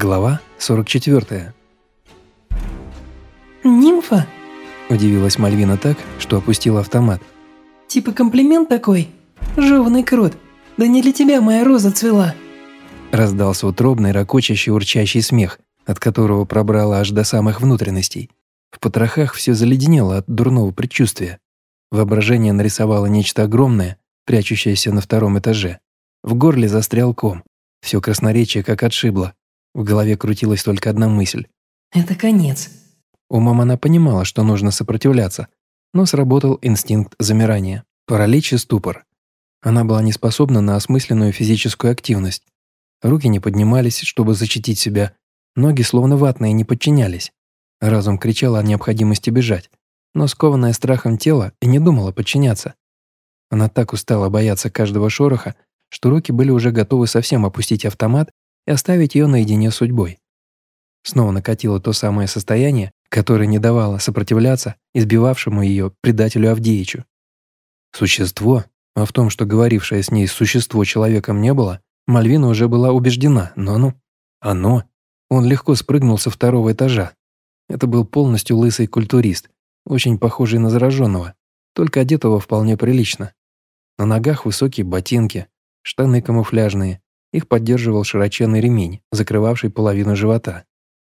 Глава 44. «Нимфа?» – удивилась Мальвина так, что опустила автомат. «Типа комплимент такой? Жеванный крот. Да не для тебя моя роза цвела!» Раздался утробный, ракочащий, урчащий смех, от которого пробрало аж до самых внутренностей. В потрохах все заледенело от дурного предчувствия. Воображение нарисовало нечто огромное, прячущееся на втором этаже. В горле застрял ком. Все красноречие как отшибло. В голове крутилась только одна мысль. «Это конец». Умом она понимала, что нужно сопротивляться, но сработал инстинкт замирания, паралич и ступор. Она была не способна на осмысленную физическую активность. Руки не поднимались, чтобы защитить себя, ноги словно ватные не подчинялись. Разум кричал о необходимости бежать, но скованное страхом тело и не думала подчиняться. Она так устала бояться каждого шороха, что руки были уже готовы совсем опустить автомат и оставить ее наедине с судьбой. Снова накатило то самое состояние, которое не давало сопротивляться избивавшему ее предателю Авдеичу. Существо, а в том, что говорившее с ней существо человеком не было, Мальвина уже была убеждена, но ну, оно. Он легко спрыгнул со второго этажа. Это был полностью лысый культурист, очень похожий на зараженного, только одетого вполне прилично. На ногах высокие ботинки, штаны камуфляжные, их поддерживал широченный ремень, закрывавший половину живота.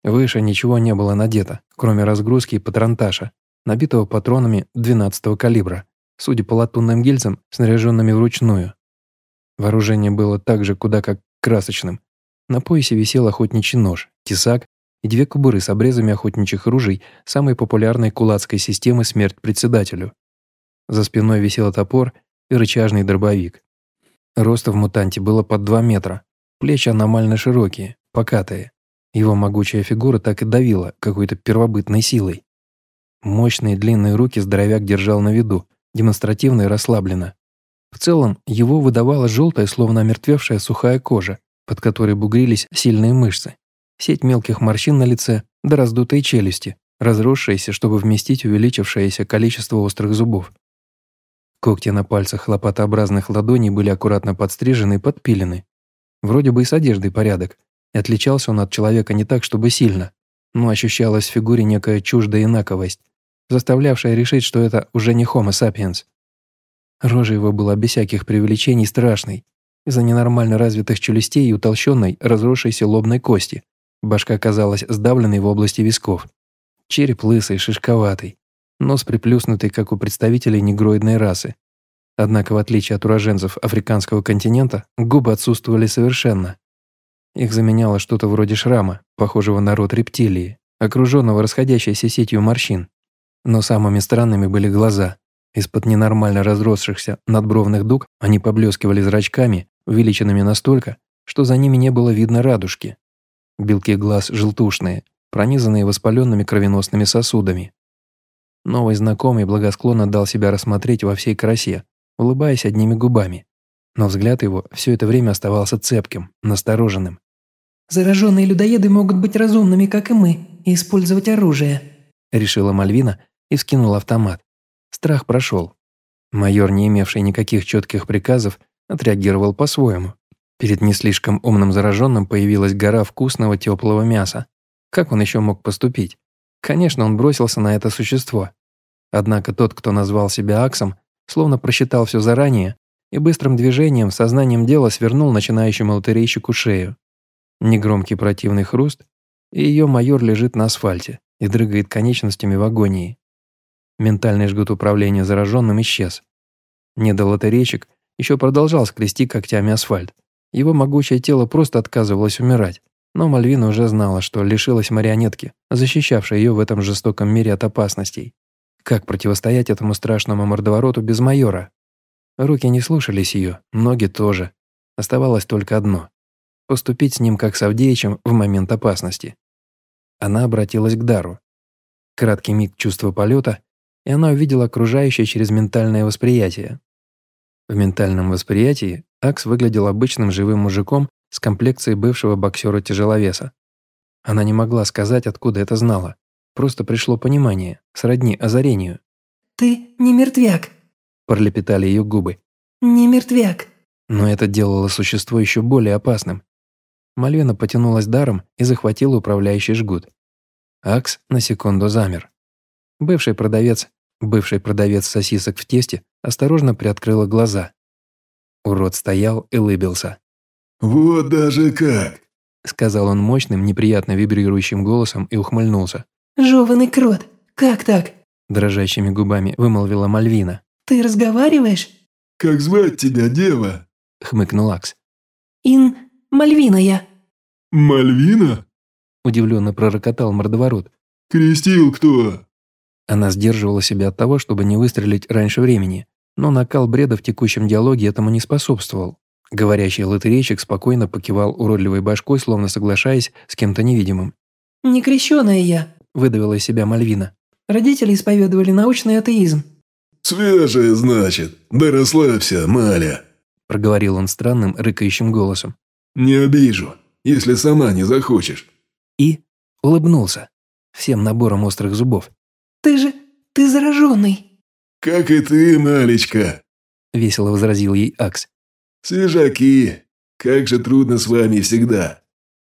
Выше ничего не было надето, кроме разгрузки и патронташа, набитого патронами 12-го калибра, судя по латунным гильзам, снаряженными вручную. Вооружение было также куда как красочным. На поясе висел охотничий нож, тесак и две кобуры с обрезами охотничьих ружей самой популярной кулацкой системы «Смерть председателю». За спиной висел топор и рычажный дробовик. Роста в мутанте было под 2 метра, плечи аномально широкие, покатые. Его могучая фигура так и давила какой-то первобытной силой. Мощные длинные руки здоровяк держал на виду, демонстративно и расслабленно. В целом, его выдавала желтая, словно омертвевшая сухая кожа, под которой бугрились сильные мышцы, сеть мелких морщин на лице да раздутые челюсти, разросшиеся, чтобы вместить увеличившееся количество острых зубов. Когти на пальцах лопатообразных ладоней были аккуратно подстрижены и подпилены. Вроде бы и с одеждой порядок, и отличался он от человека не так, чтобы сильно, но ощущалась в фигуре некая чуждая инаковость, заставлявшая решить, что это уже не Homo sapiens. Рожа его была без всяких преувеличений страшной, из-за ненормально развитых челюстей и утолщенной, разросшейся лобной кости. Башка казалась сдавленной в области висков. Череп лысый, шишковатый, нос приплюснутый, как у представителей негроидной расы. Однако, в отличие от уроженцев африканского континента, губы отсутствовали совершенно. Их заменяло что-то вроде шрама, похожего на рот рептилии, окруженного расходящейся сетью морщин. Но самыми странными были глаза. Из-под ненормально разросшихся надбровных дуг они поблескивали зрачками, увеличенными настолько, что за ними не было видно радужки. Белки глаз желтушные, пронизанные воспаленными кровеносными сосудами. Новый знакомый благосклонно дал себя рассмотреть во всей красе, улыбаясь одними губами. Но взгляд его все это время оставался цепким, настороженным. «Зараженные людоеды могут быть разумными, как и мы, и использовать оружие», решила Мальвина и вскинула автомат. Страх прошел. Майор, не имевший никаких четких приказов, отреагировал по-своему. Перед не слишком умным зараженным появилась гора вкусного теплого мяса. Как он еще мог поступить? Конечно, он бросился на это существо. Однако тот, кто назвал себя Аксом, словно просчитал все заранее и быстрым движением, сознанием дела свернул начинающему лотерейщику шею. Негромкий противный хруст, и ее майор лежит на асфальте и дрыгает конечностями в агонии. Ментальный жгут управления зараженным исчез. Недолотерейщик еще продолжал скрести когтями асфальт. Его могучее тело просто отказывалось умирать. Но Мальвина уже знала, что лишилась марионетки, защищавшей ее в этом жестоком мире от опасностей. Как противостоять этому страшному мордовороту без майора? Руки не слушались ее, ноги тоже. Оставалось только одно – поступить с ним как с Авдеичем в момент опасности. Она обратилась к Дару. Краткий миг чувства полета, и она увидела окружающее через ментальное восприятие. В ментальном восприятии Акс выглядел обычным живым мужиком с комплекцией бывшего боксера-тяжеловеса. Она не могла сказать, откуда это знала. Просто пришло понимание, сродни озарению. «Ты не мертвяк», – пролепетали ее губы. «Не мертвяк». Но это делало существо еще более опасным. Мальвина потянулась даром и захватила управляющий жгут. Акс на секунду замер. Бывший продавец, бывший продавец сосисок в тесте, осторожно приоткрыла глаза. Урод стоял и лыбился. «Вот даже как!» Сказал он мощным, неприятно вибрирующим голосом и ухмыльнулся. «Жеванный крот, как так?» Дрожащими губами вымолвила Мальвина. «Ты разговариваешь?» «Как звать тебя, дева?» Хмыкнул Акс. «Ин... Мальвина я». «Мальвина?» Удивленно пророкотал мордоворот. «Крестил кто?» Она сдерживала себя от того, чтобы не выстрелить раньше времени, но накал бреда в текущем диалоге этому не способствовал. Говорящий лотерейщик спокойно покивал уродливой башкой, словно соглашаясь с кем-то невидимым. «Не крещеная я», – выдавила из себя Мальвина. «Родители исповедовали научный атеизм». «Свежая, значит. Да расслабься, Маля», – проговорил он странным, рыкающим голосом. «Не обижу, если сама не захочешь». И улыбнулся. Всем набором острых зубов. «Ты же... ты зараженный». «Как и ты, Малечка», – весело возразил ей Акс. «Свежаки, как же трудно с вами всегда.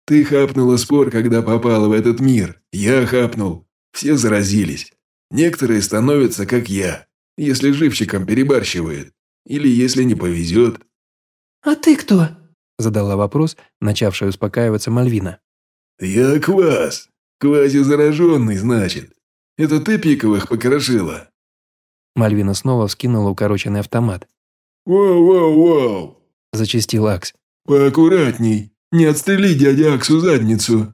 Ты хапнула спор, когда попала в этот мир. Я хапнул. Все заразились. Некоторые становятся, как я, если живчиком перебарщивает. Или если не повезет». «А ты кто?» – задала вопрос, начавшая успокаиваться Мальвина. «Я квас. Квази-зараженный, значит. Это ты пиковых покрошила?» Мальвина снова вскинула укороченный автомат. «Воу-воу-воу!» – зачастил Акс. «Поаккуратней, не отстрели дядя Аксу задницу!»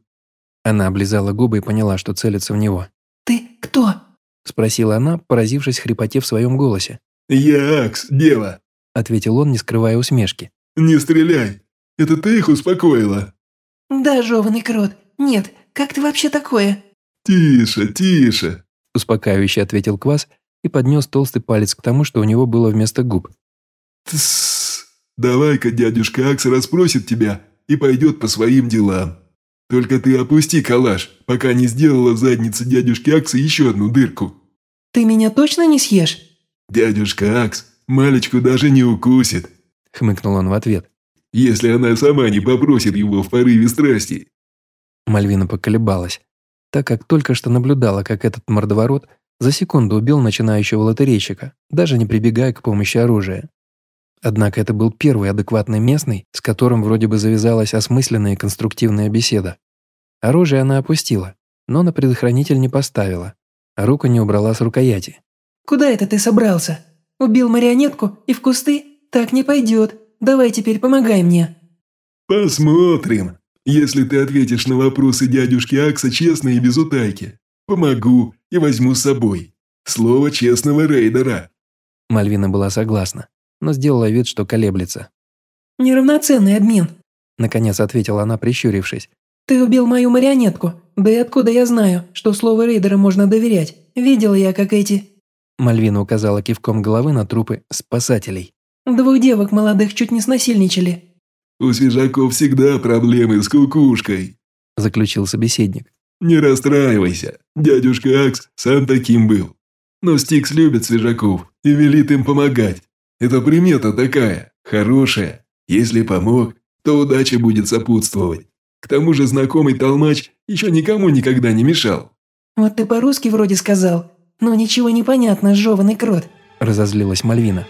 Она облизала губы и поняла, что целится в него. «Ты кто?» – спросила она, поразившись хрипоте в своем голосе. «Я Акс, дева!» – ответил он, не скрывая усмешки. «Не стреляй! Это ты их успокоила?» «Да, жеванный крот. Нет, как ты вообще такое?» «Тише, тише!» – успокаивающе ответил Квас и поднес толстый палец к тому, что у него было вместо губ. «Тссс! Давай-ка дядюшка Акс расспросит тебя и пойдет по своим делам. Только ты опусти калаш, пока не сделала в заднице дядюшки Акса еще одну дырку». «Ты меня точно не съешь?» «Дядюшка Акс малечку даже не укусит», – хмыкнул он в ответ. «Если она сама не попросит его в порыве страсти». Мальвина поколебалась, так как только что наблюдала, как этот мордоворот за секунду убил начинающего лотерейщика, даже не прибегая к помощи оружия. Однако это был первый адекватный местный, с которым вроде бы завязалась осмысленная и конструктивная беседа. Оружие она опустила, но на предохранитель не поставила, а руку не убрала с рукояти. «Куда это ты собрался? Убил марионетку и в кусты? Так не пойдет. Давай теперь помогай мне». «Посмотрим. Если ты ответишь на вопросы дядюшки Акса честно и без утайки, помогу и возьму с собой. Слово честного рейдера». Мальвина была согласна но сделала вид, что колеблется. «Неравноценный обмен», – наконец ответила она, прищурившись. «Ты убил мою марионетку. Да и откуда я знаю, что слово рейдера можно доверять? Видела я, как эти...» Мальвина указала кивком головы на трупы спасателей. «Двух девок молодых чуть не снасильничали». «У свежаков всегда проблемы с кукушкой», – заключил собеседник. «Не расстраивайся, дядюшка Акс сам таким был. Но Стикс любит свежаков и велит им помогать. Это примета такая, хорошая. Если помог, то удача будет сопутствовать. К тому же знакомый толмач еще никому никогда не мешал». «Вот ты по-русски вроде сказал, но ничего не понятно, жеванный крот», – разозлилась Мальвина.